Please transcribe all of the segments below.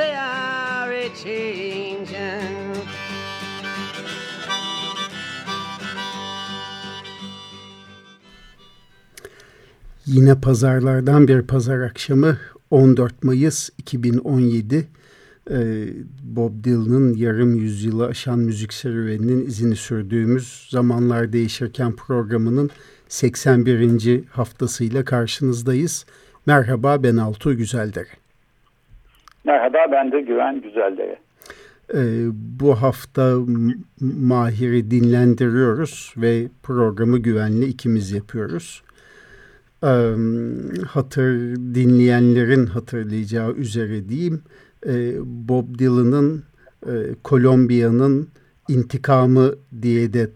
they are a changing. Yine pazarlardan bir pazar akşamı 14 Mayıs 2017 e, Bob Dylan'ın yarım yüzyılı aşan müzik serüveninin izini sürdüğümüz Zamanlar Değişirken programının 81. haftasıyla karşınızdayız. Merhaba ben Altuğ Güzeldere. Merhaba ben de Güven Güzeldere. Ee, bu hafta Mahir'i dinlendiriyoruz ve programı güvenli ikimiz yapıyoruz. Ee, hatır dinleyenlerin hatırlayacağı üzere diyeyim e, Bob Dylan'ın e, Kolombiya'nın intikamı diye de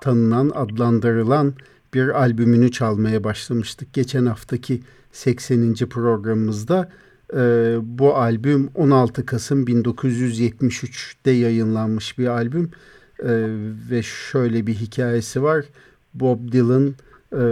tanınan adlandırılan bir albümünü çalmaya başlamıştık. Geçen haftaki 80. programımızda e, bu albüm 16 Kasım 1973'te yayınlanmış bir albüm e, ve şöyle bir hikayesi var. Bob Dylan e,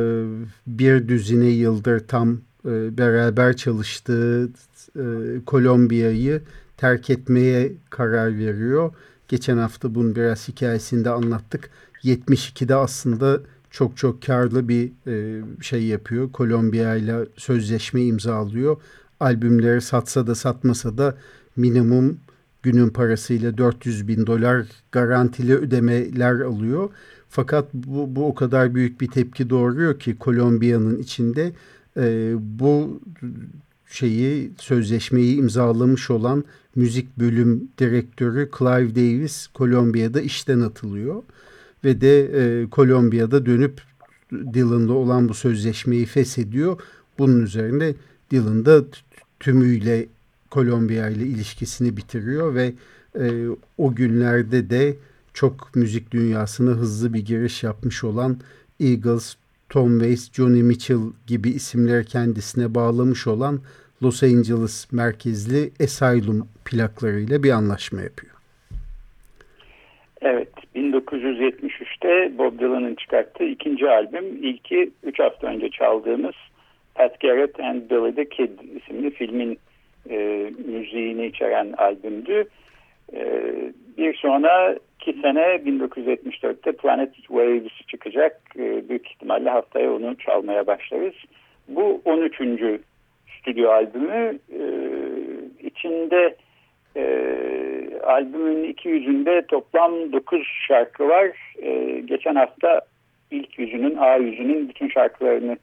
bir düzine yıldır tam e, beraber çalıştığı e, Kolombiya'yı terk etmeye karar veriyor. Geçen hafta bunun biraz hikayesinde anlattık. 72'de aslında çok çok karlı bir e, şey yapıyor. Kolombiya ile sözleşme imzalıyor. Albümleri satsa da satmasa da minimum günün parasıyla 400 bin dolar garantili ödemeler alıyor. Fakat bu, bu o kadar büyük bir tepki doğuruyor ki Kolombiya'nın içinde e, bu şeyi sözleşmeyi imzalamış olan müzik bölüm direktörü Clive Davis Kolombiya'da işten atılıyor ve de e, Kolombiya'da dönüp Dylan'la olan bu sözleşmeyi feshediyor. Bunun üzerine Dylan da tümüyle Kolombiya ile ilişkisini bitiriyor ve e, o günlerde de çok müzik dünyasına hızlı bir giriş yapmış olan Eagles, Tom Waits, Johnny Mitchell gibi isimleri kendisine bağlamış olan Los Angeles merkezli Asylum plaklarıyla bir anlaşma yapıyor. Evet, 1973'te Bob Dylan'ın çıkarttığı ikinci albüm, ilki 3 hafta önce çaldığımız Pat Garrett and Billy the Kid isimli filmin e, müziğini içeren albümdü. E, bir sonraki sene 1974'te Planet Waves çıkacak. E, büyük ihtimalle haftaya onu çalmaya başlarız. Bu 13. stüdyo albümü. E, içinde e, albümün iki yüzünde toplam 9 şarkı var. E, geçen hafta ilk yüzünün, A yüzünün bütün şarkılarını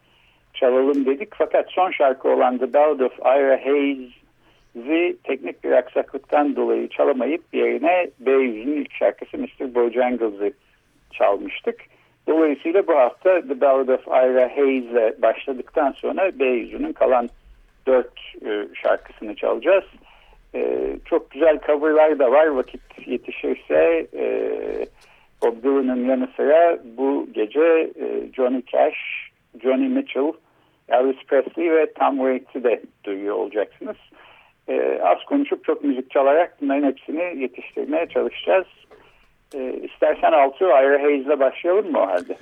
çalalım dedik. Fakat son şarkı olan The Ballad of Ira Hayes'i teknik bir aksaklıktan dolayı çalamayıp yerine B yüzünün ilk şarkısı Mr. Bojangles'ı çalmıştık. Dolayısıyla bu hafta The Ballad of Ira Hayes'le başladıktan sonra B yüzünün kalan dört e, şarkısını çalacağız. E, çok güzel coverlar da var vakit yetişirse e, Bob Dylan'ın yanı sıra bu gece Johnny Cash, Johnny Mitchell, Elvis Presley ve Tom Waits'i de duyuyor olacaksınız. E, az konuşup çok müzik çalarak bunların hepsini yetiştirmeye çalışacağız. E, istersen Altı Ira Hayes'le başlayalım mı o halde?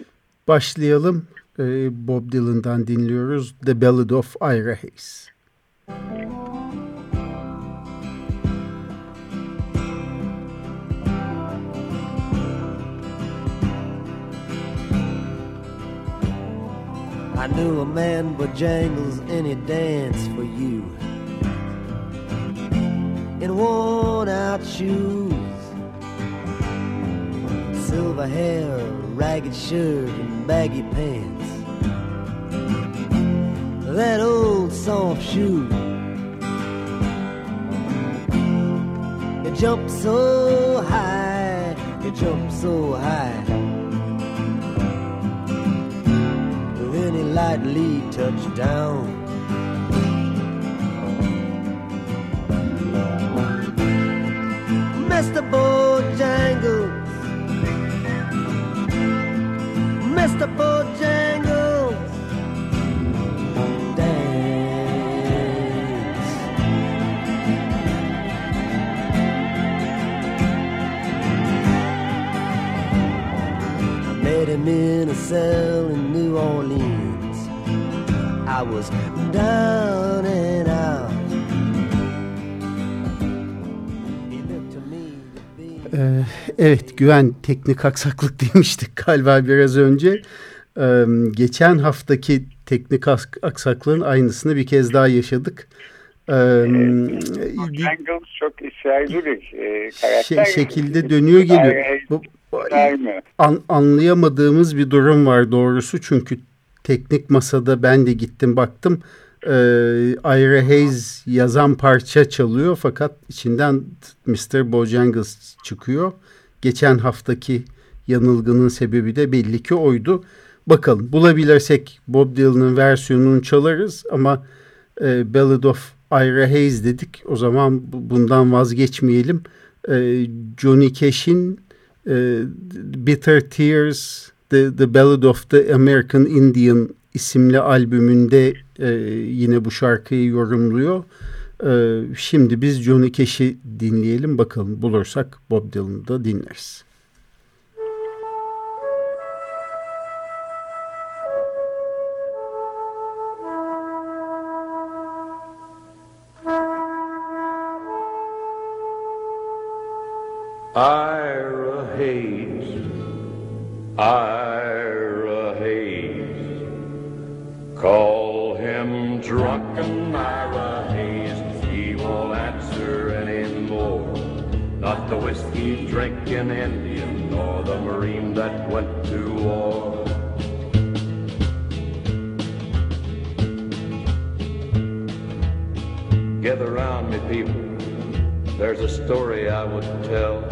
Başlayalım. E, Bob Dylan'dan dinliyoruz The Ballad of Ira Hayes. I knew a man Bojangles and he danced for you. in worn out shoes. Silver hair, ragged shirt, and baggy pants. That old soft shoe. It jumps so high, it jumps so high. Lightly touched down. Was down and out. Ee, evet güven teknik aksaklık demiştik galiba biraz önce. Ee, geçen haftaki teknik aksaklığın aynısını bir kez daha yaşadık. Ee, bir Jangles çok ısrarcı bir e, şey, karakter. şekilde dönüyor geliyor. Bu, an- anlayamadığımız bir durum var doğrusu çünkü teknik masada ben de gittim baktım. Ee, Ira Hayes yazan parça çalıyor fakat içinden Mr. Bojangles çıkıyor. Geçen haftaki yanılgının sebebi de belli ki oydu. Bakalım bulabilirsek Bob Dylan'ın versiyonunu çalarız ama e, Ballad of Ira Hayes dedik. O zaman bu- bundan vazgeçmeyelim. E, Johnny Cash'in e, Bitter Tears, The, The Ballad of the American Indian isimli albümünde e, yine bu şarkıyı yorumluyor. E, şimdi biz Johnny Cash'i dinleyelim bakalım bulursak Bob Dylan'ı da dinleriz. Ira Hayes, Ira Hayes. Call him drunken Ira Hayes. He won't answer anymore. Not the whiskey drinking Indian, nor the Marine that went to war. Gather round me, people. There's a story I would tell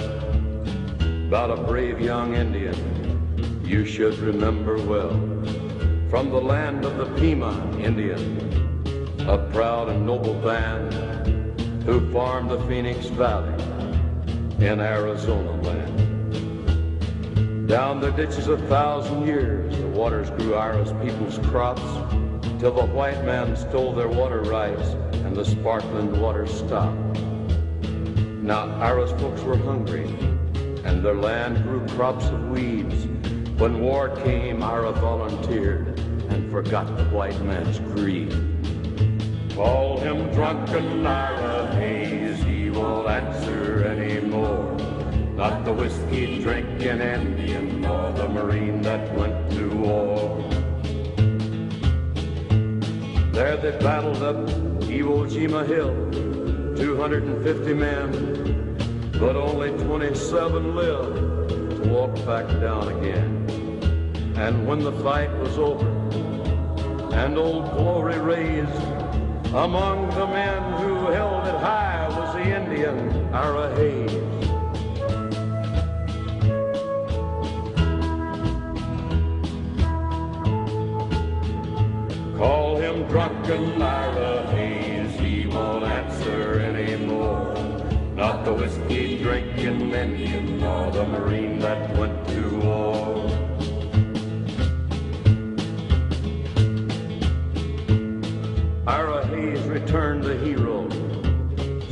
about a brave young Indian you should remember well. From the land of the Pima Indian, a proud and noble band who farmed the Phoenix Valley in Arizona land. Down the ditches a thousand years, the waters grew Ira's people's crops, till the white man stole their water rights and the sparkling water stopped. Now Ira's folks were hungry, and their land grew crops of weeds. When war came, Ira volunteered and forgot the white man's greed. Call him drunken Ira Hayes, he won't answer anymore. Not the whiskey drinking Indian, nor the Marine that went to war. There they battled up Iwo Jima Hill, 250 men, but only 27 lived to walk back down again. And when the fight was over, and old glory raised, among the men who held it high was the Indian Ira Hayes. Call him drunken Ira Hayes, he won't answer anymore. Not the whiskey drinking Indian, nor the Marine that went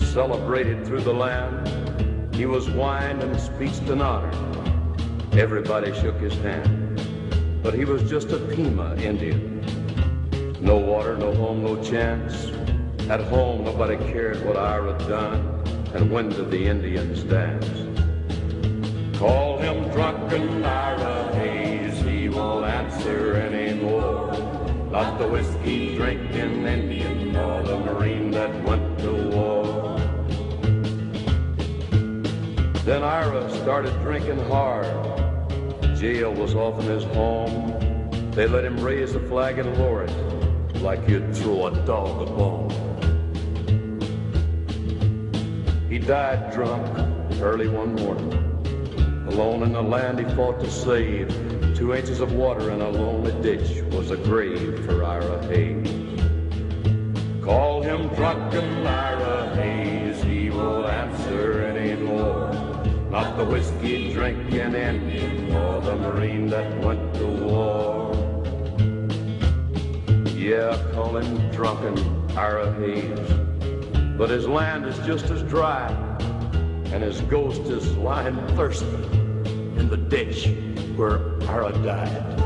celebrated through the land. He was wined and speeched and honored. Everybody shook his hand, but he was just a Pima Indian. No water, no home, no chance. At home, nobody cared what Ira done, and when did the Indians dance? Call him drunken Ira Hayes, he won't answer anymore. Not the whiskey drinking Indian, nor the Marine that went Then Ira started drinking hard. Jail was often his home. They let him raise the flag and lower it like you'd throw a dog a bone. He died drunk early one morning. Alone in the land he fought to save. Two inches of water in a lonely ditch was a grave for Ira Hayes. Call him drunken Ira Not the whiskey drinking Indian or the Marine that went to war. Yeah, call him drunken Hayes. But his land is just as dry, and his ghost is lying thirsty in the ditch where Ira died.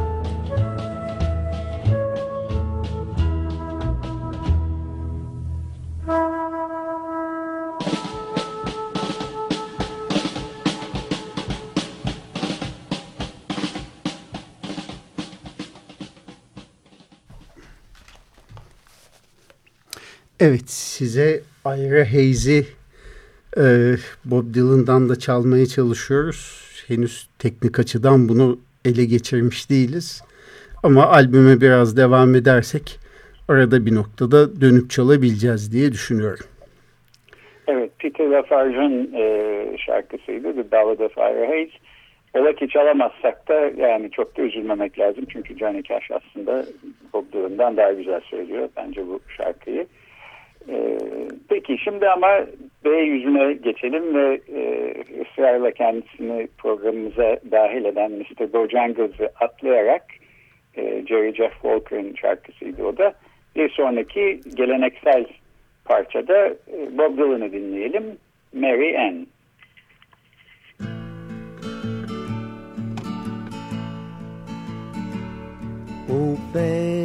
Evet size Ira Hayes'i e, Bob Dylan'dan da çalmaya çalışıyoruz. Henüz teknik açıdan bunu ele geçirmiş değiliz. Ama albüme biraz devam edersek arada bir noktada dönüp çalabileceğiz diye düşünüyorum. Evet, Peter Lafarge'ın e, şarkısıydı The Ballad of Ira Hayes. Ola ki çalamazsak da yani çok da üzülmemek lazım. Çünkü Johnny Cash aslında Bob Dylan'dan daha güzel söylüyor bence bu şarkıyı. Ee, peki şimdi ama B yüzüne geçelim ve e, ısrarla kendisini programımıza dahil eden Mr. Bojangles'ı atlayarak e, Jerry Jeff Walker'ın şarkısıydı o da. Bir sonraki geleneksel parçada e, Bob Dylan'ı dinleyelim. Mary Ann. Oh, fare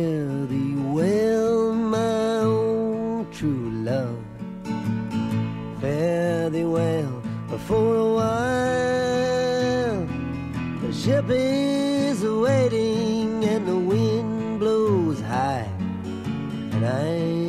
love. Fare thee well for a while. The ship is waiting and the wind blows high, and I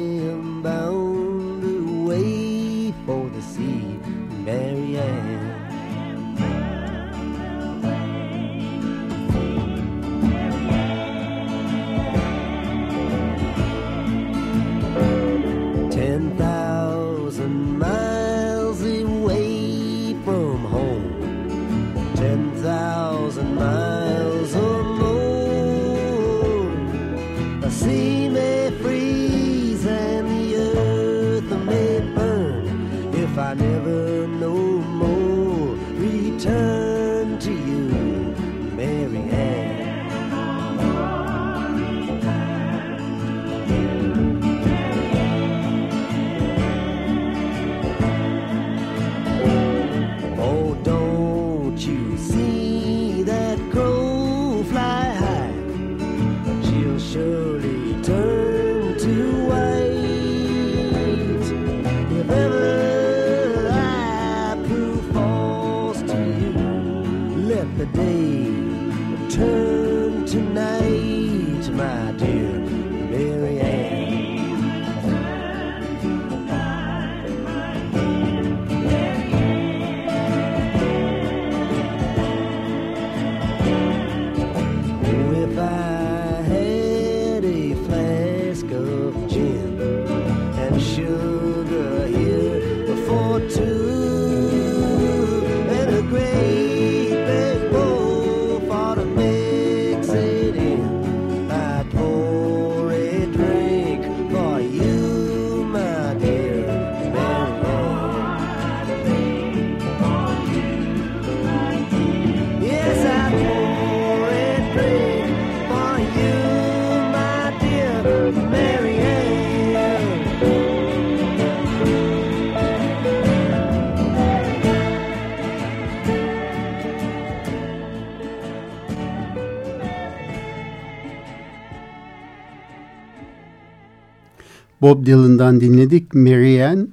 Bob Dylan'dan dinledik Mary Ann.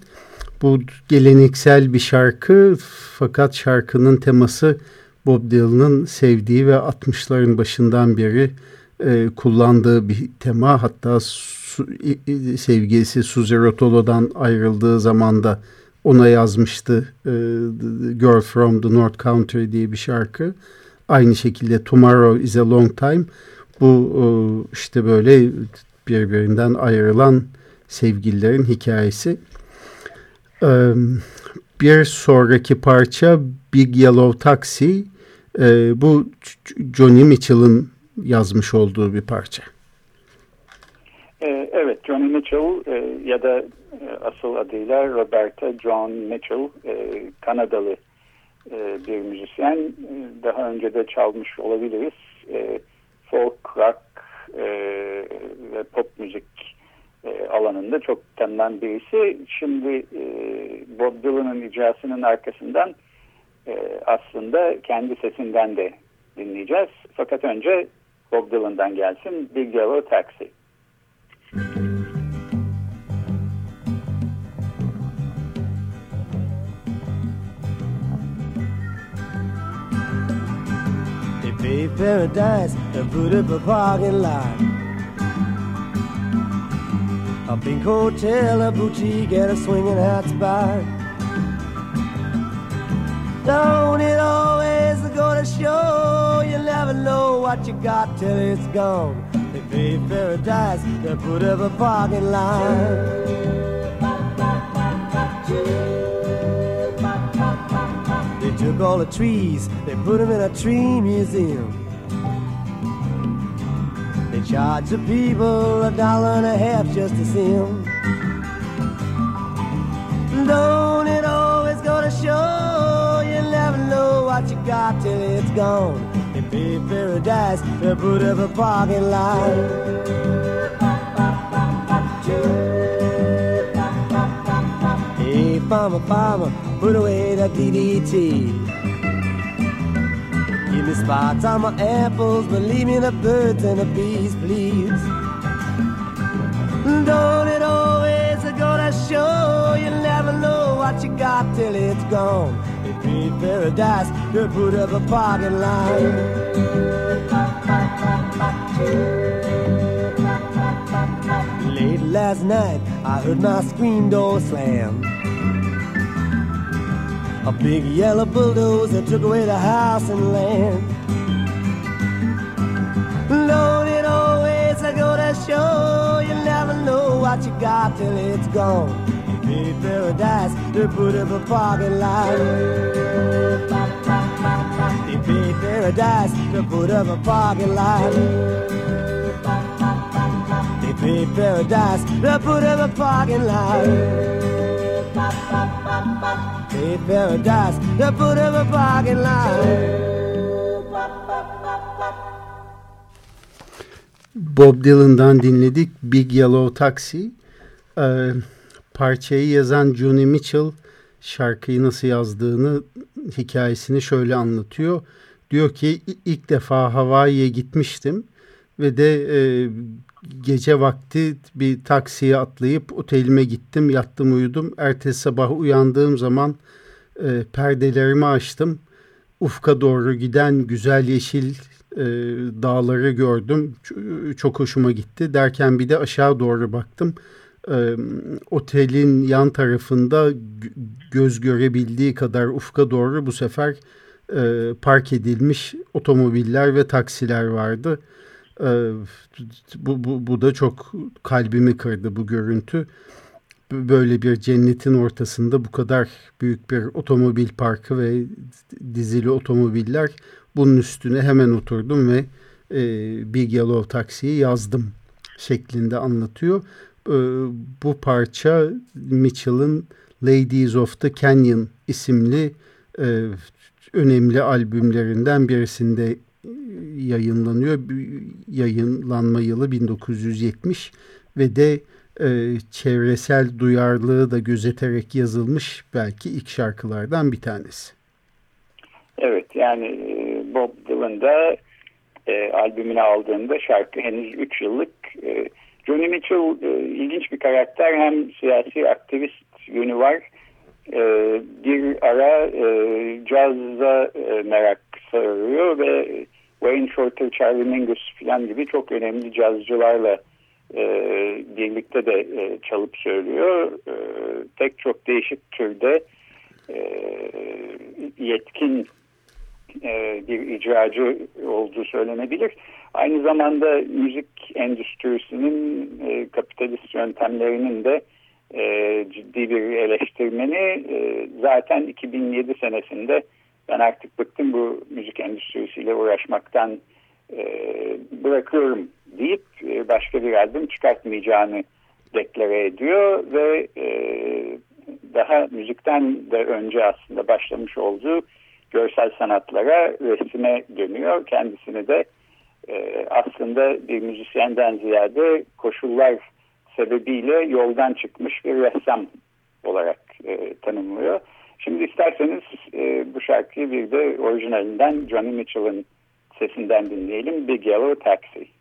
Bu geleneksel bir şarkı fakat şarkının teması Bob Dylan'ın sevdiği ve 60'ların başından beri e, kullandığı bir tema. Hatta su, i- sevgilisi Suzy Rotolo'dan ayrıldığı zaman da ona yazmıştı e, Girl from the North Country diye bir şarkı. Aynı şekilde Tomorrow is a Long Time. Bu e, işte böyle birbirinden ayrılan sevgililerin hikayesi. Bir sonraki parça Big Yellow Taxi. Bu Johnny Mitchell'ın yazmış olduğu bir parça. Evet, Johnny Mitchell ya da asıl adıyla Roberta John Mitchell, Kanadalı bir müzisyen. Daha önce de çalmış olabiliriz. Folk, rock ve pop müzik alanında çok tanınan birisi. Şimdi Bob Dylan'ın icrasının arkasından aslında kendi sesinden de dinleyeceğiz. Fakat önce Bob Dylan'dan gelsin Big Yellow Taxi. They paved paradise and put up a parking lot. A pink hotel, a boutique, and a swinging hat spot. Don't it always go to show you never know what you got till it's gone? They paved paradise, they put up a parking lot. They took all the trees, they put them in a tree museum. They charge the people a dollar and a half just to see them. Don't it always go to show you never know what you got till it's gone? They pay paradise, they put up a parking lot. Hey, farmer, farmer, put away the DDT. Me spots on my apples, but leave me the birds and the bees, please. Don't it always go to show you never know what you got till it's gone? They paid paradise to put up a parking lot. Late last night, I heard my screen door slam. A big yellow bulldozer took away the house and land. It always go to show you never know what you got till it's gone? You pay paradise to put up a parking lot. You pay paradise to put up a parking lot. You pay paradise to put up a parking lot. Hey, paradise, to put up a parking lot. Bob Dylan'dan dinledik Big Yellow Taxi. Ee, parçayı yazan Johnny Mitchell şarkıyı nasıl yazdığını, hikayesini şöyle anlatıyor. Diyor ki ilk defa Hawaii'ye gitmiştim ve de e, gece vakti bir taksiye atlayıp otelime gittim, yattım uyudum. Ertesi sabah uyandığım zaman e, perdelerimi açtım. Ufka doğru giden güzel yeşil e, dağları gördüm. Çok hoşuma gitti. Derken bir de aşağı doğru baktım. E, otelin yan tarafında göz görebildiği kadar ufka doğru bu sefer e, park edilmiş otomobiller ve taksiler vardı. E, bu, bu, bu da çok kalbimi kırdı bu görüntü. Böyle bir cennetin ortasında bu kadar büyük bir otomobil parkı ve dizili otomobiller bunun üstüne hemen oturdum ve e, Big Yellow Taxi'yi yazdım şeklinde anlatıyor. E, bu parça Mitchell'ın Ladies of the Canyon isimli e, önemli albümlerinden birisinde yayınlanıyor. Yayınlanma yılı 1970 ve de e, çevresel duyarlılığı da gözeterek yazılmış belki ilk şarkılardan bir tanesi. Evet yani e, Bob Dylan'da e, albümünü aldığında şarkı henüz 3 yıllık. E, Johnny Mitchell e, ilginç bir karakter hem siyasi aktivist yönü var. E, bir ara e, cazza e, merak sarıyor ve Wayne Shorter, Charlie Mingus falan gibi çok önemli cazcılarla e, birlikte de e, çalıp söylüyor. E, pek çok değişik türde e, yetkin e, bir icracı olduğu söylenebilir. Aynı zamanda müzik endüstrisinin e, kapitalist yöntemlerinin de e, ciddi bir eleştirmeni e, zaten 2007 senesinde ben artık bıktım bu müzik endüstrisiyle uğraşmaktan e, bırakıyorum deyip e, başka bir albüm çıkartmayacağını deklare ediyor ve e, daha müzikten de önce aslında başlamış olduğu görsel sanatlara, resime dönüyor. Kendisini de e, aslında bir müzisyenden ziyade koşullar sebebiyle yoldan çıkmış bir ressam olarak e, tanımlıyor. Şimdi isterseniz e, bu şarkıyı bir de orijinalinden Johnny Mitchell'ın sesinden dinleyelim. Big Yellow Taxi.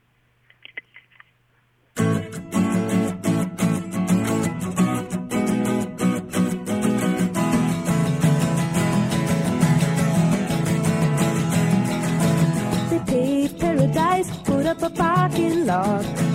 up a parking lot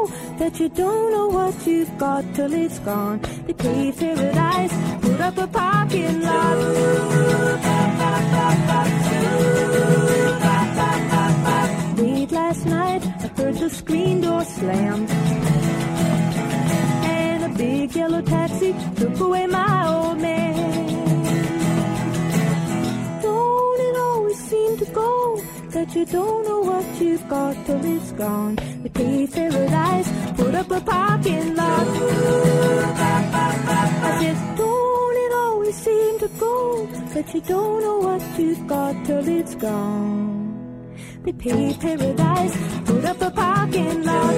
Go that you don't know what you've got till it's gone. They pay paradise, put up a parking lot. Late last night, I heard the screen door slam. And a big yellow taxi took away my that you don't know what you've got till it's gone. We pay paradise, put up a parking lot. I said, don't it always seem to go that you don't know what you've got till it's gone. We pay paradise, put up a parking lot.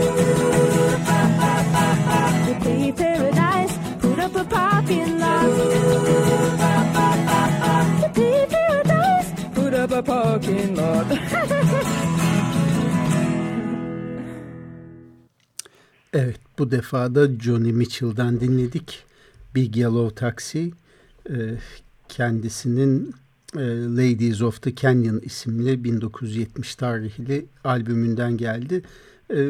We pay paradise, put up a parking lot. Of a parking lot. evet bu defa da Johnny Mitchell'dan dinledik. Big Yellow Taxi e, kendisinin e, Ladies of the Canyon isimli 1970 tarihli albümünden geldi. E,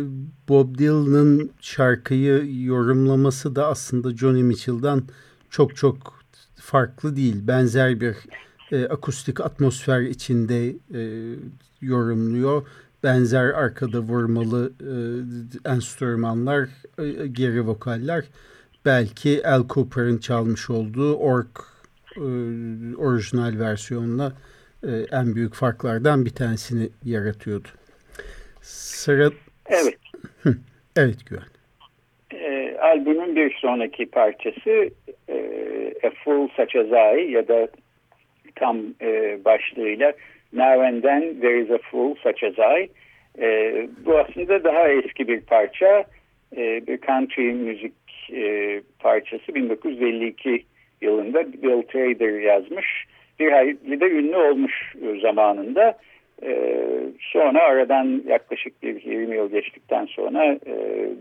Bob Dylan'ın şarkıyı yorumlaması da aslında Johnny Mitchell'dan çok çok farklı değil. Benzer bir e, akustik atmosfer içinde e, yorumluyor. Benzer arkada vurmalı e, enstrümanlar, e, geri vokaller. Belki Al Cooper'ın çalmış olduğu Ork e, orijinal versiyonla e, en büyük farklardan bir tanesini yaratıyordu. Sıra... Evet. evet Güven. E, albümün bir sonraki parçası e, A Fool Such As I ya da tam e, başlığıyla Now and Then There Is A Fool Such As I. E, bu aslında daha eski bir parça. E, bir country müzik e, parçası 1952 yılında Bill Trader yazmış. Bir hayli de ünlü olmuş zamanında. E, sonra aradan yaklaşık bir 20 yıl geçtikten sonra e,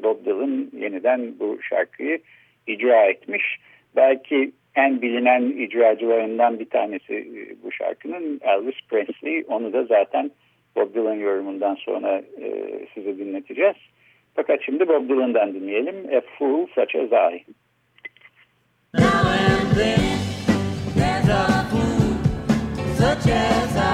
Bob Dylan yeniden bu şarkıyı icra etmiş. Belki en bilinen icracılarından bir tanesi e, bu şarkının Elvis Presley. Onu da zaten Bob Dylan yorumundan sonra e, size dinleteceğiz. Fakat şimdi Bob Dylan'dan dinleyelim. A Fool Such As I. Now and then there's a fool such as I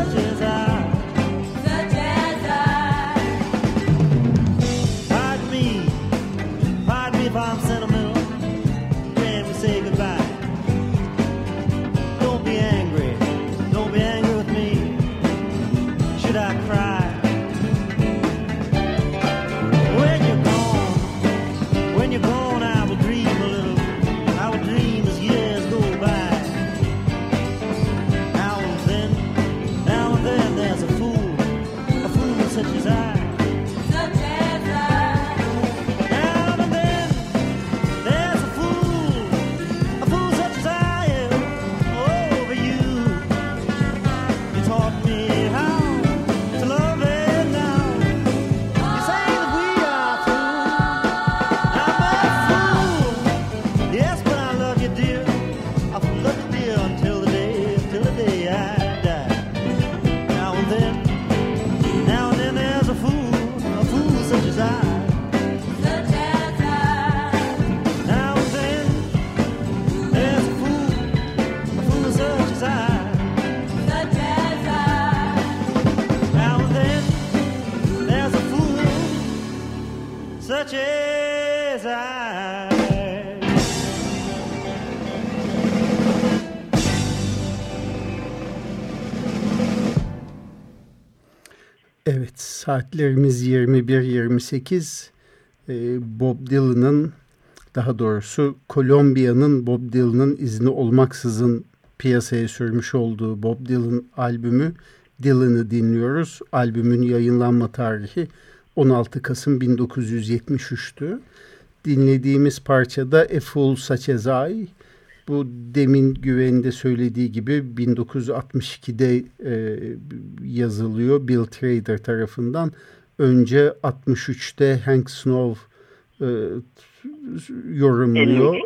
Evet saatlerimiz 21-28 ee, Bob Dylan'ın daha doğrusu Kolombiya'nın Bob Dylan'ın izni olmaksızın piyasaya sürmüş olduğu Bob Dylan albümü Dylan'ı dinliyoruz. Albümün yayınlanma tarihi 16 Kasım 1973'tü. Dinlediğimiz parçada A Fool Such As I bu demin güvende söylediği gibi 1962'de e, yazılıyor Bill Trader tarafından. Önce 63'te Hank Snow e, yorumluyor.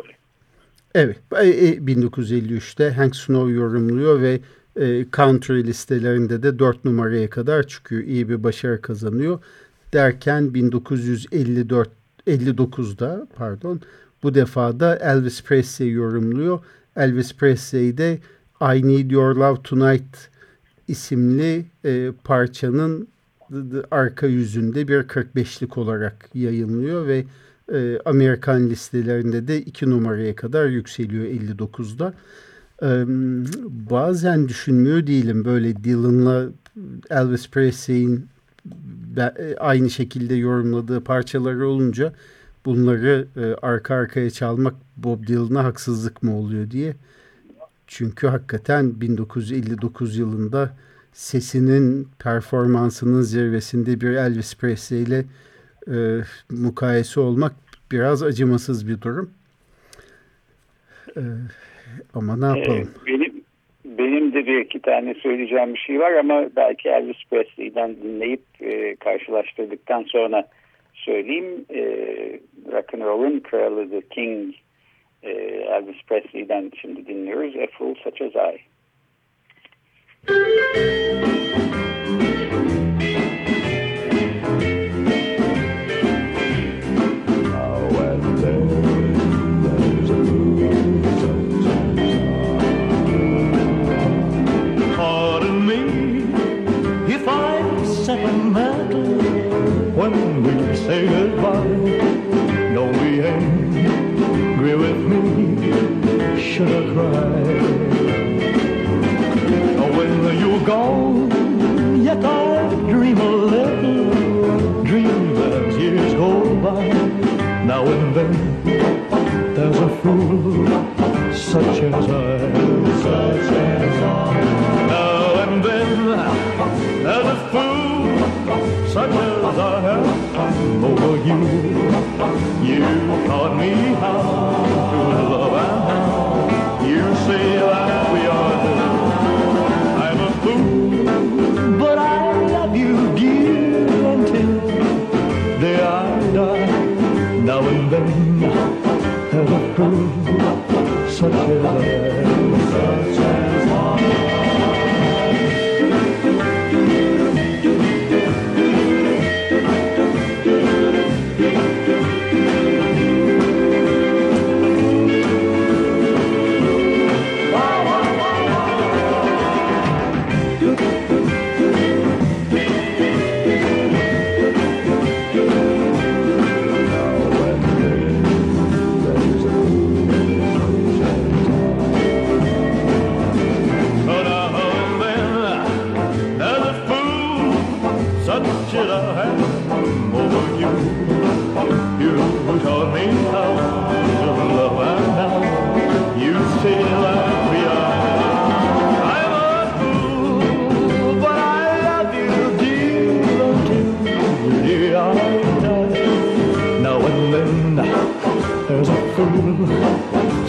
Evet, e, 1953'te Hank Snow yorumluyor ve e, country listelerinde de 4 numaraya kadar çıkıyor. İyi bir başarı kazanıyor. Derken 1954 59'da pardon bu defa da Elvis Presley yorumluyor. Elvis Presley de I Need Your Love Tonight isimli e, parçanın arka yüzünde bir 45'lik olarak yayınlıyor ve e, Amerikan listelerinde de 2 numaraya kadar yükseliyor 59'da. E, bazen düşünmüyor değilim böyle Dylan'la Elvis Presley'in e, aynı şekilde yorumladığı parçaları olunca bunları e, arka arkaya çalmak Bob Dylan'a haksızlık mı oluyor diye. Çünkü hakikaten 1959 yılında sesinin performansının zirvesinde bir Elvis Presley ile e, mukayese olmak biraz acımasız bir durum. E, ama ne yapalım? Ee, benim, benim de bir iki tane söyleyeceğim bir şey var ama belki Elvis Presley'den dinleyip e, karşılaştırdıktan sonra söyleyeyim. E, rock and roll'un kralı The King e, Elvis Presley'den şimdi dinliyoruz. A Fool Such As I. cry?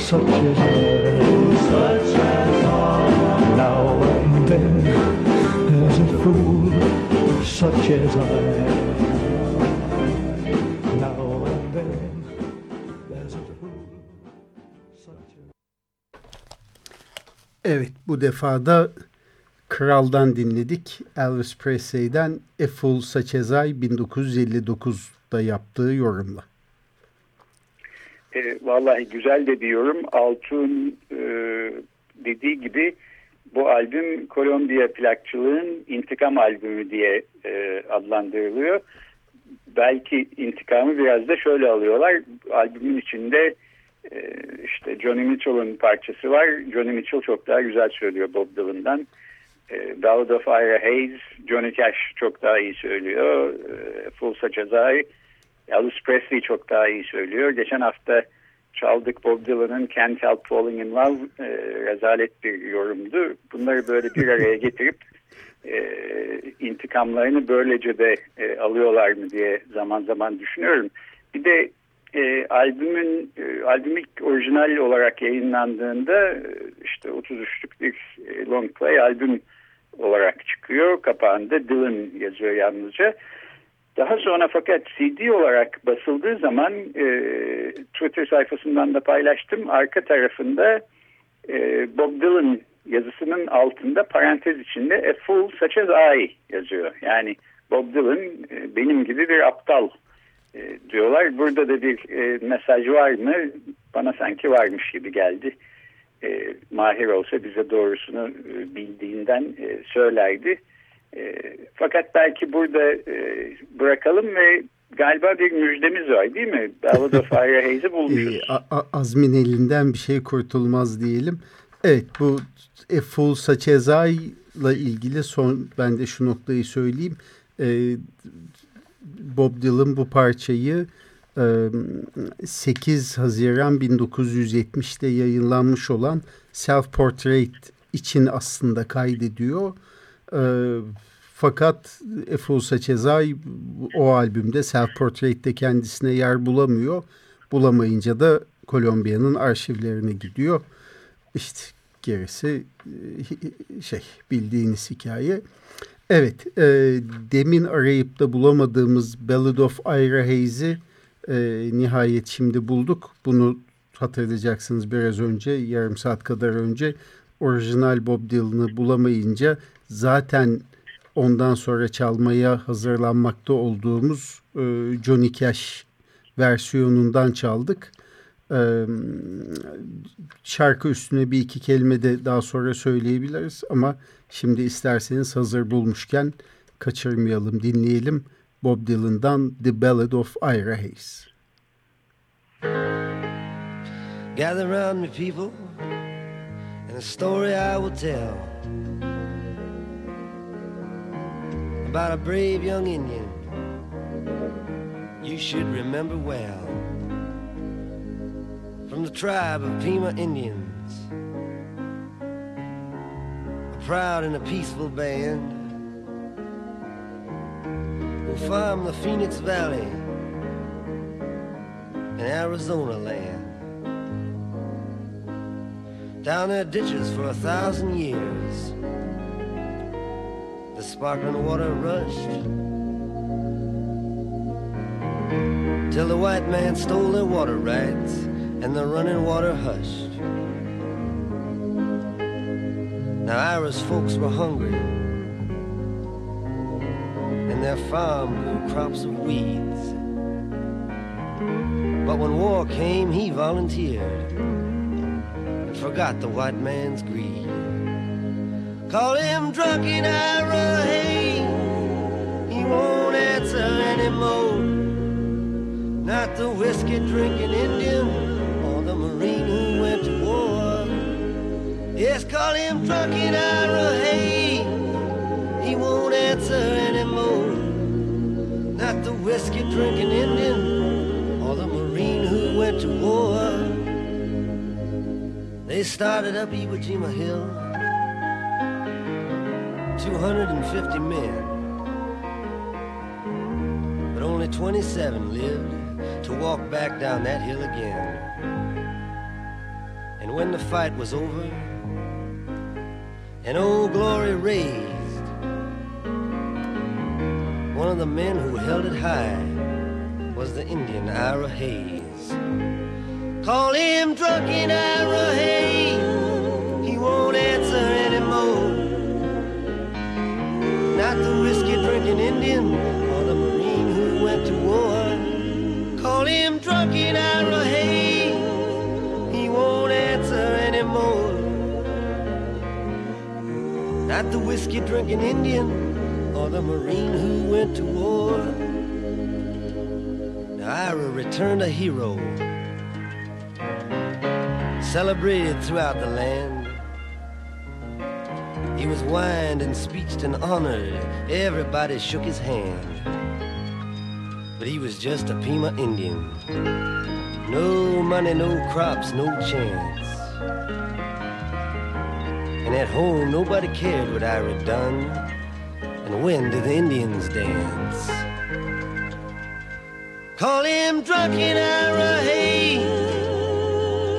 Such as I. Now and then there's a fool such as I. Now Evet bu defada Kral'dan dinledik. Elvis Presley'den A Fool Such As I 1959'da yaptığı yorumla. E, vallahi güzel de diyorum. Altun e, dediği gibi bu albüm Kolombiya plakçılığın intikam albümü diye e, adlandırılıyor. Belki intikamı biraz da şöyle alıyorlar. Albümün içinde e, işte Johnny Mitchell'ın parçası var. Johnny Mitchell çok daha güzel söylüyor Bob Dylan'dan. E, Ballad of Ira Hayes, Johnny Cash çok daha iyi söylüyor. E, Full Such As I, Elvis Presley çok daha iyi söylüyor. Geçen hafta çaldık Bob Dylan'ın Can't Help Falling in Love e, rezalet bir yorumdu. Bunları böyle bir araya getirip e, intikamlarını böylece de e, alıyorlar mı diye zaman zaman düşünüyorum. Bir de e, albümün e, albüm ilk orijinal olarak yayınlandığında e, işte 33'lük bir e, long play albüm olarak çıkıyor. Kapağında Dylan yazıyor yalnızca. Daha sonra fakat CD olarak basıldığı zaman e, Twitter sayfasından da paylaştım. Arka tarafında e, Bob Dylan yazısının altında parantez içinde A Fool Such As I yazıyor. Yani Bob Dylan e, benim gibi bir aptal e, diyorlar. Burada da bir e, mesaj var mı? Bana sanki varmış gibi geldi. E, Mahir olsa bize doğrusunu e, bildiğinden e, söylerdi. Fakat belki burada e, bırakalım ve galiba bir müjdemiz var değil mi? Of Ira Hayes'i bulmuşuz. E, A- Azmin elinden bir şey kurtulmaz diyelim. Evet bu A Fool Such As I'la ilgili son ben de şu noktayı söyleyeyim. E, Bob Dylan bu parçayı e, 8 Haziran 1970'te yayınlanmış olan Self Portrait için aslında kaydediyor. E, fakat As I o albümde Self Portrait'te kendisine yer bulamıyor. Bulamayınca da Kolombiya'nın arşivlerine gidiyor. İşte gerisi e, şey bildiğiniz hikaye. Evet, e, demin arayıp da bulamadığımız Ballad of Ira Hayes'i e, nihayet şimdi bulduk. Bunu hatırlayacaksınız biraz önce, yarım saat kadar önce orijinal Bob Dylan'ı bulamayınca zaten ondan sonra çalmaya hazırlanmakta olduğumuz e, Johnny Cash versiyonundan çaldık. E, şarkı üstüne bir iki kelime de daha sonra söyleyebiliriz ama şimdi isterseniz hazır bulmuşken kaçırmayalım, dinleyelim Bob Dylan'dan The Ballad of Ira Hayes. Gather round me, people, and a story I will tell about a brave young Indian. You should remember well. From the tribe of Pima Indians, a proud and a peaceful band. Who farm the Phoenix Valley. In Arizona land. Down their ditches for a thousand years, the sparkling water rushed till the white man stole their water rights and the running water hushed. Now Ira's folks were hungry and their farm grew crops of weeds. But when war came, he volunteered and forgot the white man's greed. Call him drunken Ira, hey, he won't answer anymore. Not the whiskey drinking Indian or the Marine who went to war. Yes, call him drunken Ira, hey, he won't answer anymore. Not the whiskey drinking Indian or the Marine who went to war. They started up Iwo Jima Hill, 250 men, but only 27 lived to walk back down that hill again. And when the fight was over, and old glory raised, one of the men who held it high was the Indian Ira Hayes. Call him drunken Ira Hayes, drinking Indian or the Marine who went to war. Call him drunken Ira Hayes, he won't answer anymore. Not the whiskey drinking Indian or the Marine who went to war. Now Ira returned a hero, celebrated throughout the land. He was wined and speeched and honored. Everybody shook his hand. But he was just a Pima Indian. No money, no crops, no chance. And at home, nobody cared what Ira done. And when did the Indians dance? Call him drunken Ira Hayes.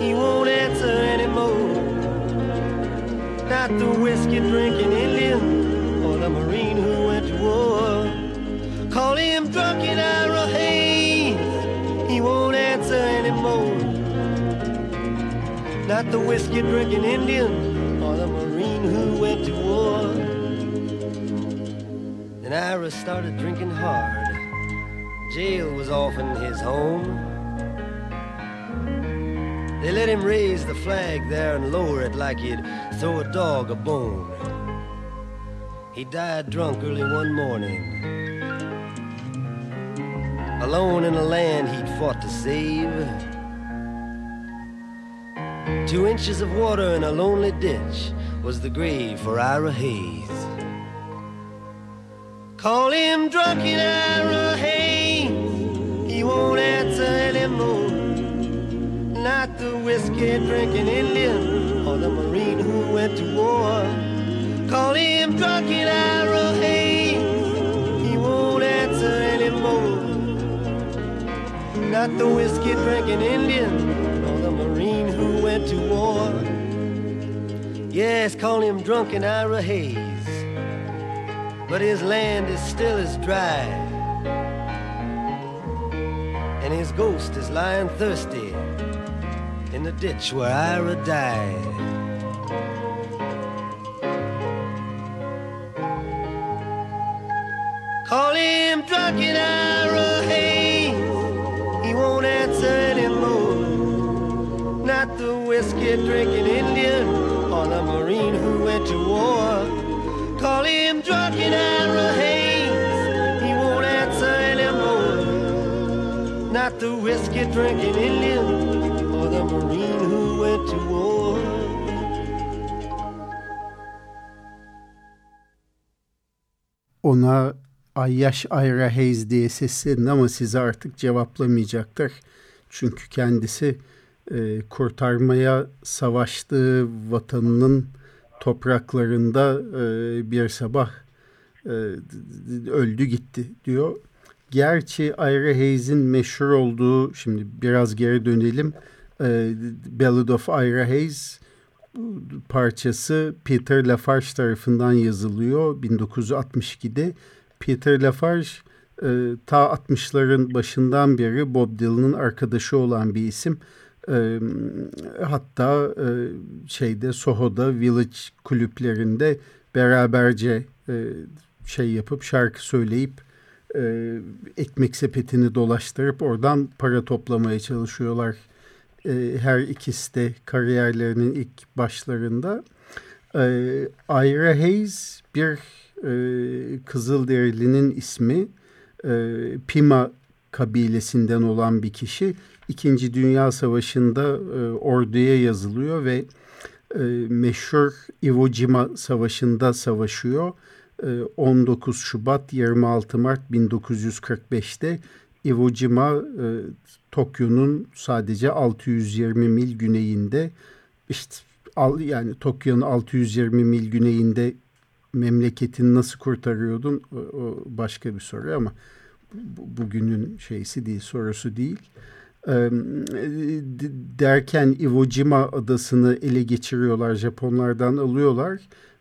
He won't answer anymore. Not the whiskey drinking Indian or the Marine who went to war. Call him drunken Ira Hayes. He won't answer anymore. Not the whiskey drinking Indian or the Marine who went to war. Then Ira started drinking hard. Jail was often his home. They let him raise the flag there and lower it like he'd throw a dog a bone. He died drunk early one morning. Alone in a land he'd fought to save. Two inches of water in a lonely ditch was the grave for Ira Hayes. Call him drunken Ira Hayes. He won't answer anymore. Not the whiskey drinking Indian Not the whiskey drinking Indian or the Marine who went to war. Yes, call him drunken Ira Hayes. But his land is still as dry. And his ghost is lying thirsty in the ditch where Ira died. Whiskey drinking Indian or the Marine who went to war. Call him drunken Ira Hayes. He won't answer anymore. Not the whiskey drinking Indian or the Marine who went to war. Ona Ayyaş Ayra Hayes diye seslenin ama size artık cevaplamayacaktır. Çünkü kendisi e, kurtarmaya savaştığı vatanının topraklarında e, bir sabah e, öldü gitti diyor. Gerçi Ira Hayes'in meşhur olduğu, şimdi biraz geri dönelim, e, Ballad of Ira Hayes parçası Peter Lafarge tarafından yazılıyor 1962'de. Peter Lafarge e, ta 60'ların başından beri Bob Dylan'ın arkadaşı olan bir isim. E, hatta e, şeyde Soho'da Village kulüplerinde beraberce e, şey yapıp şarkı söyleyip e, ekmek sepetini dolaştırıp oradan para toplamaya çalışıyorlar. E, her ikisi de kariyerlerinin ilk başlarında. E, Ira Hayes bir e, Kızılderili'nin ismi e, Pima kabilesinden olan bir kişi. İkinci Dünya Savaşı'nda e, orduya yazılıyor ve e, meşhur Iwo Jima Savaşı'nda savaşıyor. 19 ee, Şubat 26 Mart 1945'te Iwo Jima e, Tokyo'nun sadece 620 mil güneyinde işte yani Tokyo'nun 620 mil güneyinde memleketini nasıl kurtarıyordun o, o başka bir soru ama bugünün şeysi değil sorusu değil. Derken Iwo Jima adasını ele geçiriyorlar Japonlardan alıyorlar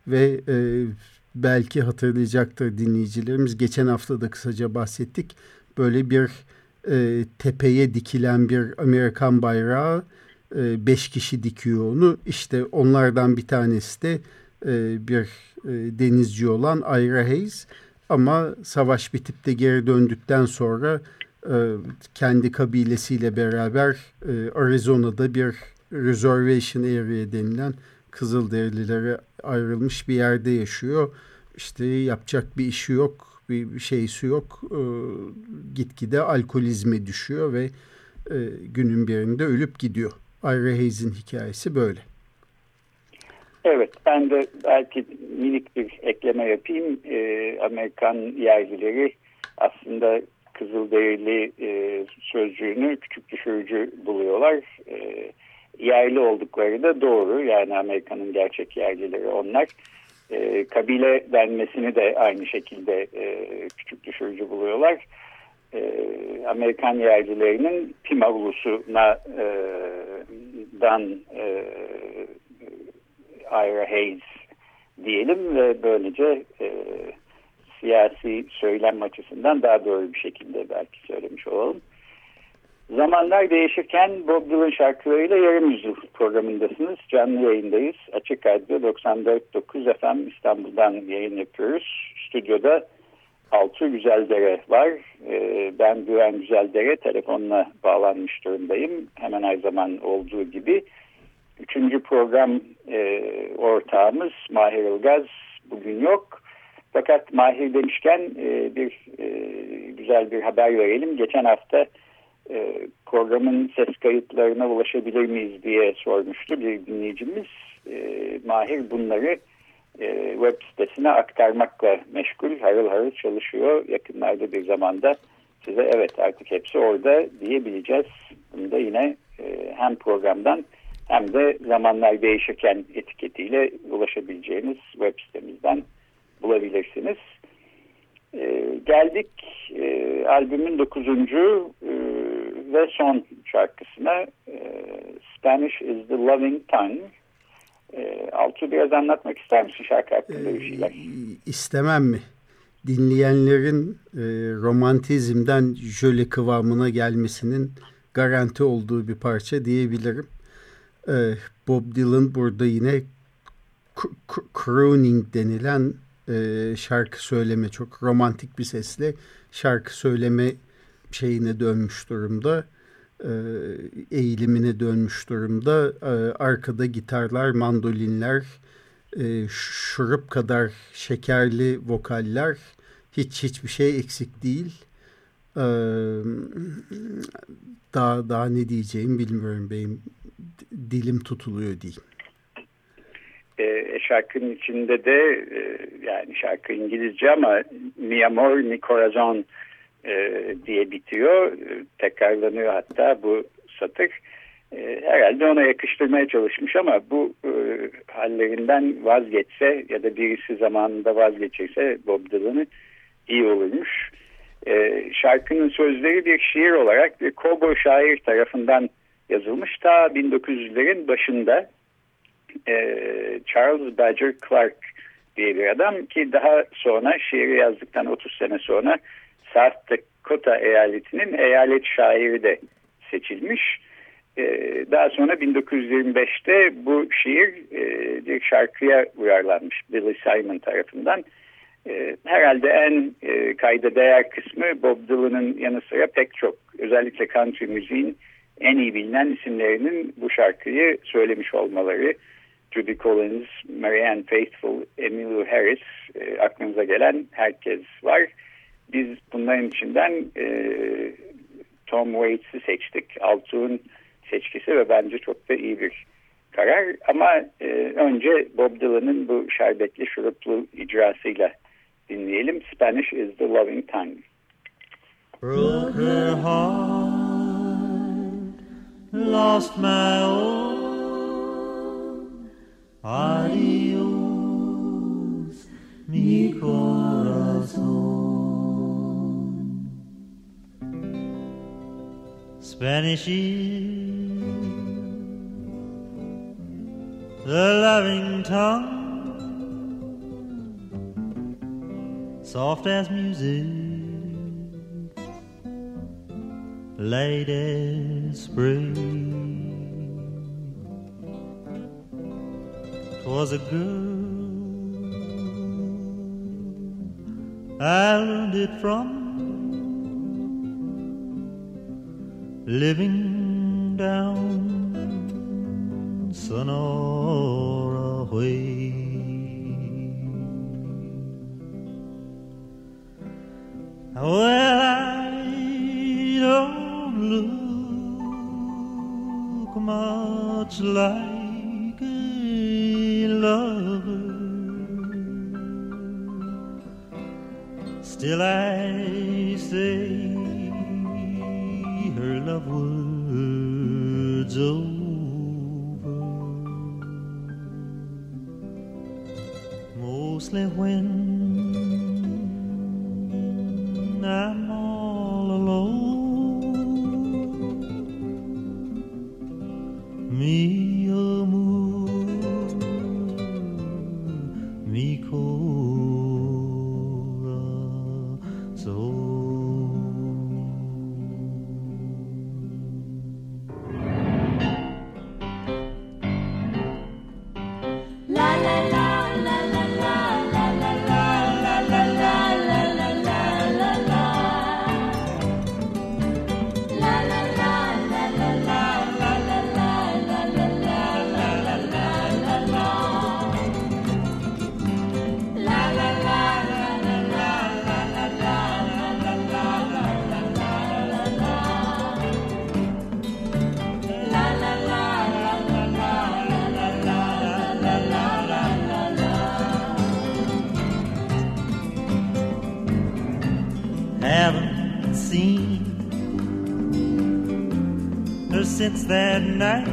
ve e, belki hatırlayacaktır dinleyicilerimiz. Geçen hafta da kısaca bahsettik. Böyle bir e, tepeye dikilen bir Amerikan bayrağı e, beş kişi dikiyor onu. İşte onlardan bir tanesi de e, bir e, denizci olan Ira Hayes. Ama savaş bitip de geri döndükten sonra e, kendi kabilesiyle beraber e, Arizona'da bir reservation area denilen Kızılderililere ayrılmış bir yerde yaşıyor. İşte yapacak bir işi yok, bir, şeysi yok. E, gitgide alkolizme düşüyor ve e, günün birinde ölüp gidiyor. Ira Hayes'in hikayesi böyle. Evet, ben de belki minik bir ekleme yapayım. E, Amerikan yerlileri aslında Kızılderili e, sözcüğünü küçük düşürücü buluyorlar. E, yerli oldukları da doğru. Yani Amerika'nın gerçek yerlileri onlar. E, kabile denmesini de aynı şekilde e, küçük düşürücü buluyorlar. E, Amerikan yerlilerinin Pima ulusuna e, dan e, Ira Hayes diyelim ve böylece e, siyasi söylem açısından daha doğru bir şekilde belki söylemiş olalım. Zamanlar değişirken Bob Dylan şarkılarıyla yarım yüzyıl programındasınız. Canlı yayındayız. Açık Radyo 94.9 FM İstanbul'dan yayın yapıyoruz. Stüdyoda Altı Güzeldere var. Ee, ben Güven Güzeldere telefonla bağlanmış durumdayım. Hemen her zaman olduğu gibi. Üçüncü program e, ortağımız Mahir Ilgaz bugün yok. Fakat Mahir demişken e, bir e, güzel bir haber verelim. Geçen hafta e, programın ses kayıtlarına ulaşabilir miyiz diye sormuştu bir dinleyicimiz. E, Mahir bunları e, web sitesine aktarmakla meşgul, harıl harıl çalışıyor. Yakınlarda bir zamanda size evet artık hepsi orada diyebileceğiz. Bunu da yine e, hem programdan hem de zamanlar değişirken etiketiyle ulaşabileceğiniz web sitemizden bulabilirsiniz. E, geldik e, albümün dokuzuncu e, ve son şarkısına e, Spanish is the Loving Tongue. E, biraz anlatmak ister misin şarkı hakkında bir şeyler? E, istemem mi? Dinleyenlerin e, romantizmden jöle kıvamına gelmesinin garanti olduğu bir parça diyebilirim. E, Bob Dylan burada yine crooning denilen e, şarkı söyleme çok romantik bir sesle şarkı söyleme şeyine dönmüş durumda. E, eğilimine dönmüş durumda. E, arkada gitarlar mandolinler e, şurup kadar şekerli vokaller. Hiç hiçbir şey eksik değil. E, daha daha ne diyeceğim bilmiyorum. Benim dilim tutuluyor diyeyim e, şarkının içinde de e, yani şarkı İngilizce ama Mi Amor Mi Corazon e, diye bitiyor. E, tekrarlanıyor hatta bu satır. E, herhalde ona yakıştırmaya çalışmış ama bu e, hallerinden vazgeçse ya da birisi zamanında vazgeçirse Bob Dylan'ı iyi olurmuş. E, şarkının sözleri bir şiir olarak bir kovboy şair tarafından yazılmış ta 1900'lerin başında e, Charles Badger Clark diye bir adam ki daha sonra şiiri yazdıktan 30 sene sonra South Dakota eyaletinin eyalet şairi de seçilmiş. Ee, daha sonra 1925'te bu şiir e, bir şarkıya uyarlanmış Billy Simon tarafından. Ee, herhalde en e, kayda değer kısmı Bob Dylan'ın yanı sıra pek çok özellikle country müziğin en iyi bilinen isimlerinin bu şarkıyı söylemiş olmaları. Judy Collins, Marianne Faithfull, Emmylou Harris e, aklınıza gelen herkes var. Biz bunların içinden e, Tom Waits'i seçtik. Altuğ'un seçkisi ve bence çok da iyi bir karar. Ama e, önce Bob Dylan'ın bu şerbetli şuruplu icrasıyla dinleyelim. Spanish is the loving tongue. Broke her heart, lost my own. Spanish is the loving tongue, soft as music. late as spring. Twas a girl I learned it from living down Sonora way. Well, I don't look much like especially when since that night.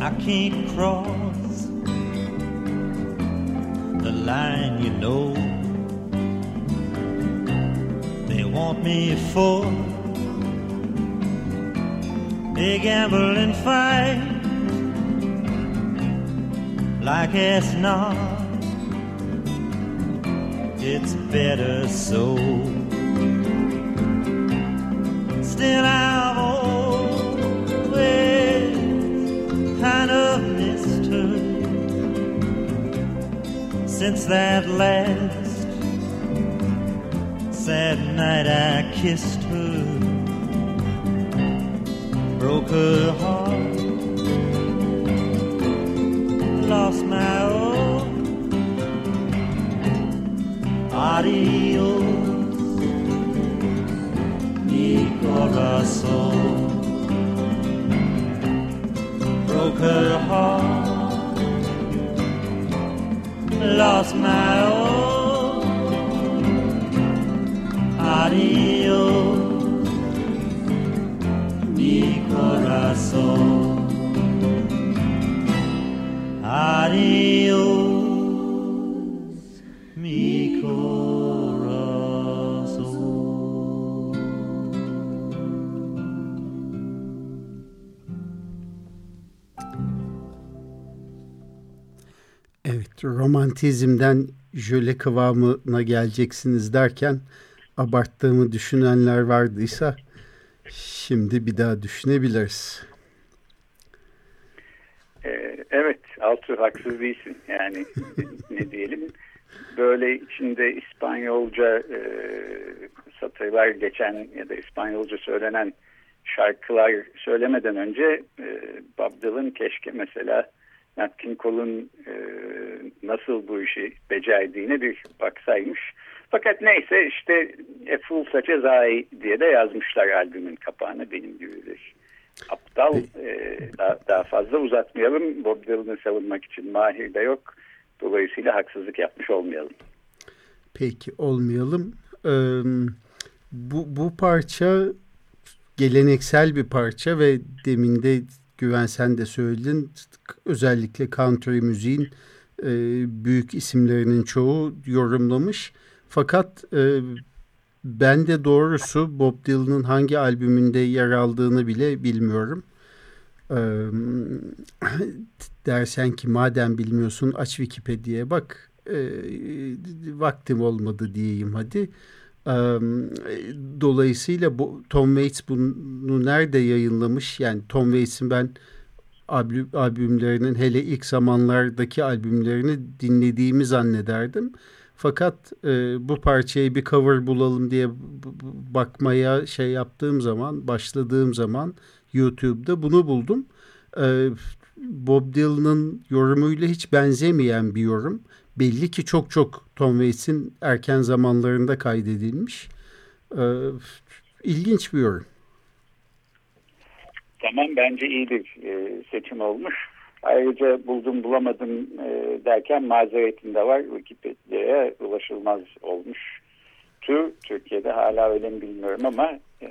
I can't cross the line, you know. They want me for a gambling fight, like it's not. It's better so. Still, I've always kind of missed her since that last sad night I kissed her, broke her heart, lost my own. Adios, mi corazón. Broke her heart, lost my own. Romantizmden jöle kıvamına geleceksiniz derken abarttığımı düşünenler vardıysa şimdi bir daha düşünebiliriz. Ee, evet, Altu haksız değilsin. Yani ne diyelim. Böyle içinde İspanyolca e, satırlar geçen ya da İspanyolca söylenen şarkılar söylemeden önce e, Bob Dylan keşke mesela Nat King Cole'un e, nasıl bu işi becerdiğine bir baksaymış. Fakat neyse işte A Fool Such As I diye de yazmışlar albümün kapağına benim gibi bir aptal. E, daha, daha fazla uzatmayalım. Bob Dylan'ı savunmak için Mahir de yok. Dolayısıyla haksızlık yapmış olmayalım. Peki olmayalım. Ee, bu, bu parça geleneksel bir parça ve deminde Güven sen de söyledin özellikle country müziğin e, büyük isimlerinin çoğu yorumlamış. Fakat e, ben de doğrusu Bob Dylan'ın hangi albümünde yer aldığını bile bilmiyorum. E, dersen ki madem bilmiyorsun aç Wikipedia'ya bak. E, vaktim olmadı diyeyim hadi. Dolayısıyla bu, Tom Waits bunu nerede yayınlamış? Yani Tom Waits'in ben albüm, albümlerinin hele ilk zamanlardaki albümlerini dinlediğimi zannederdim. Fakat e, bu parçayı bir cover bulalım diye bakmaya şey yaptığım zaman, başladığım zaman YouTube'da bunu buldum. E, Bob Dylan'ın yorumuyla hiç benzemeyen bir yorum belli ki çok çok Tom Waits'in erken zamanlarında kaydedilmiş. Ee, ilginç bir yorum. Tamam bence iyi bir e, seçim olmuş. Ayrıca buldum bulamadım e, derken mazeretim de var. Wikipedia'ya ulaşılmaz olmuş. Tür, Türkiye'de hala öyle mi bilmiyorum ama e,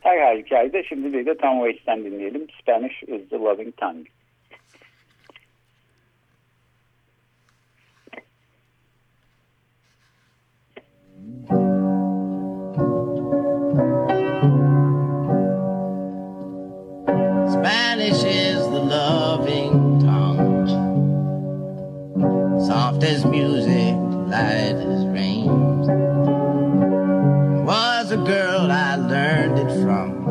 her halükarda şimdi bir de Tom Waits'ten dinleyelim. Spanish is the loving tongue. Spanish is the loving tongue, soft as music, light as rain. Was a girl I learned it from,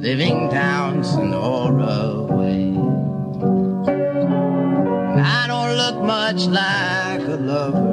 living down Sonora way. I don't look much like a lover,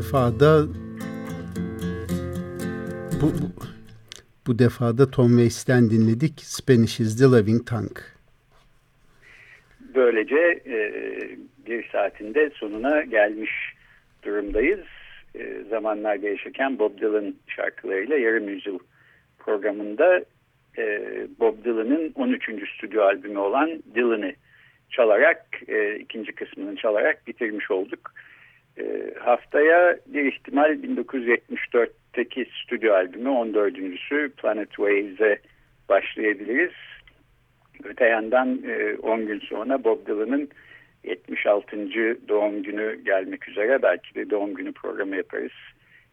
defada bu, bu, defada Tom Waits'ten dinledik. Spanish is the Living Tongue. Böylece e, bir saatinde sonuna gelmiş durumdayız. E, zamanlar değişirken Bob Dylan şarkılarıyla yarım yüzyıl programında e, Bob Dylan'ın 13. stüdyo albümü olan Dylan'ı çalarak ikinci kısmını çalarak bitirmiş olduk. E, haftaya bir ihtimal 1974'teki stüdyo albümü 14.sü Planet Waves'e başlayabiliriz. Öte yandan e, 10 gün sonra Bob Dylan'ın 76. doğum günü gelmek üzere. Belki de doğum günü programı yaparız.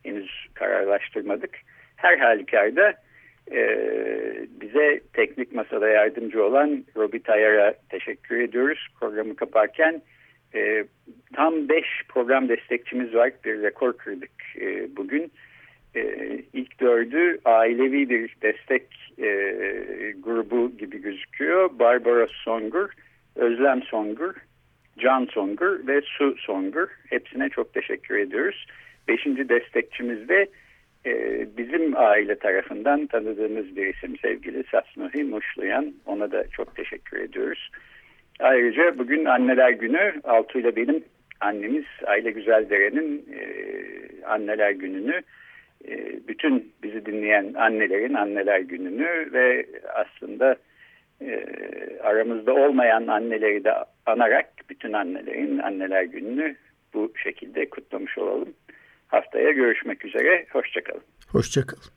Henüz kararlaştırmadık. Her halükarda e, bize teknik masada yardımcı olan Robi Tayar'a teşekkür ediyoruz. Programı kaparken e, tam 5 program destekçimiz var. Bir rekor kırdık e, bugün. E, ilk dördü ailevi bir destek e, grubu gibi gözüküyor. Barbara Songur, Özlem Songur, Can Songur ve Su Songur. Hepsine çok teşekkür ediyoruz. Beşinci destekçimiz de e, bizim aile tarafından tanıdığımız bir isim sevgili Sasnuhi Muşluyan. Ona da çok teşekkür ediyoruz. Ayrıca bugün anneler günü Altu ile benim annemiz Aile Güzeldere'nin e, anneler gününü e, bütün bizi dinleyen annelerin anneler gününü ve aslında e, aramızda olmayan anneleri de anarak bütün annelerin anneler gününü bu şekilde kutlamış olalım. Haftaya görüşmek üzere. Hoşçakalın. Hoşçakalın.